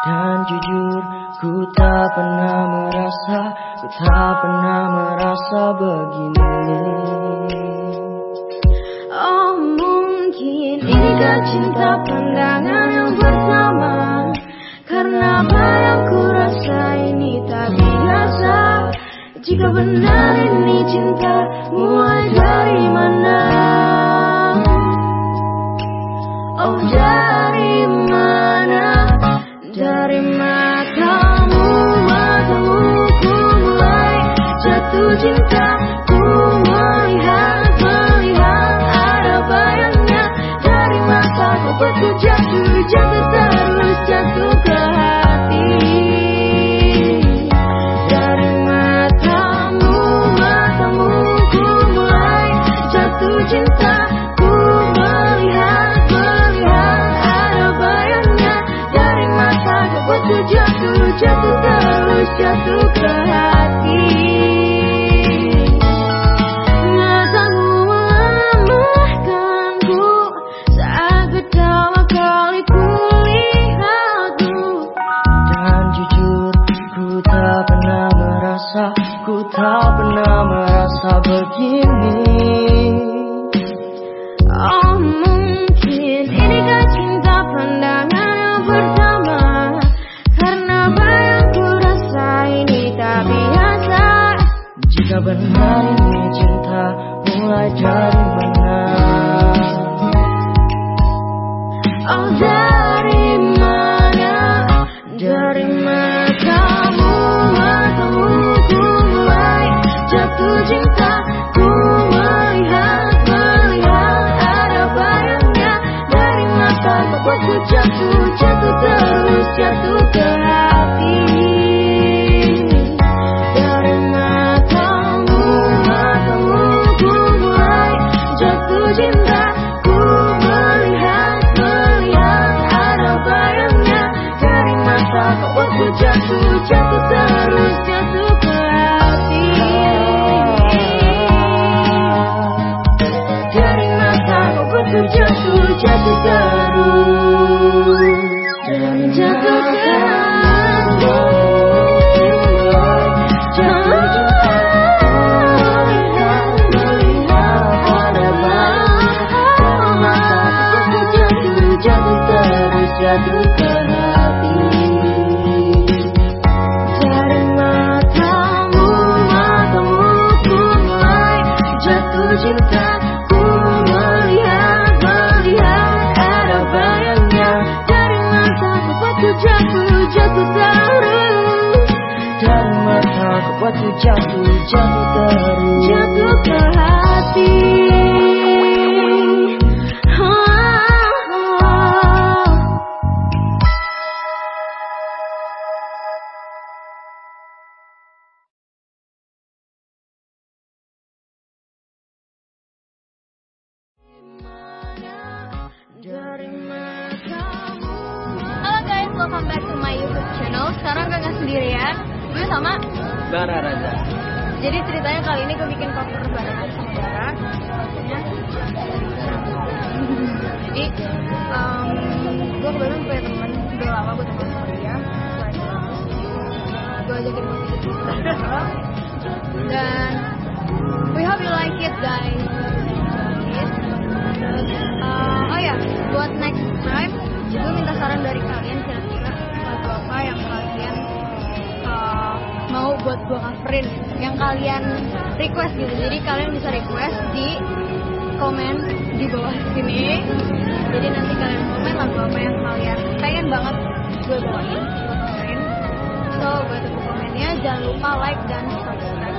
Dan jujur ku tak pernah merasa Ku tak pernah merasa begini. Oh mungkin inikah cinta pandangan yang pertama Karena apa yang ku rasa ini tak biasa. Jika benar ini cinta mulai dari mana jatuh Jatuh terus jatuh merasa jatuh mataku buat ku jatuh, jatuh terus Jatuh ke hati Halo guys, welcome back to my YouTube channel. Sekarang nggak sendirian, gue sama. Bara Raja Jadi ceritanya kali ini gue bikin cover bareng sama. Covernya. Jadi, um, gue kebetulan punya temen udah lama gue temen sama dia. Gue ajakin bikin cover. Dan we hope you like it guys. Buat gue coverin, yang kalian request gitu. Jadi kalian bisa request di komen di bawah sini. Jadi nanti kalian komen lagu apa yang kalian pengen banget gue bawain, gue coverin. So buat tunggu komennya, jangan lupa like dan subscribe.